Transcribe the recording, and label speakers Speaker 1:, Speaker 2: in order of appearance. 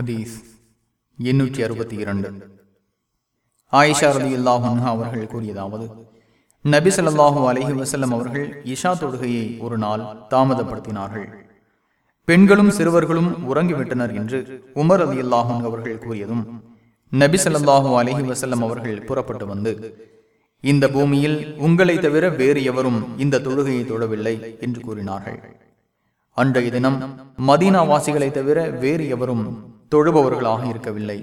Speaker 1: ஹதீஸ் எண்ணூற்றி அறுபத்தி இரண்டு. ஆயிஷா ரதி அல்லாஹா அவர்கள் கூறியதாவது நபி சொல்லாஹூ அலஹி வஸல்லம் அவர்கள் இஷா தொழுகையை ஒரு நாள் தாமதப்படுத்தினார்கள். பெண்களும் சிறுவர்களும் உறங்கிவிட்டனர் என்று உமர் அலி அல்லாஹன் அவர்கள் கூறியதும் நபி சொல்லாஹூ அலஹி வசல்லம் அவர்கள் புறப்பட்டு வந்து இந்த பூமியில் உங்களை தவிர வேறு எவரும் இந்த தொழுகையை தொழவில்லை என்று கூறினார்கள். அன்றைய தினம் மதீனா வாசிகளை தவிர வேறு எவரும் தொழுபவர்களாக இருக்கவில்லை.